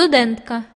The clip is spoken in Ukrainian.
студентка.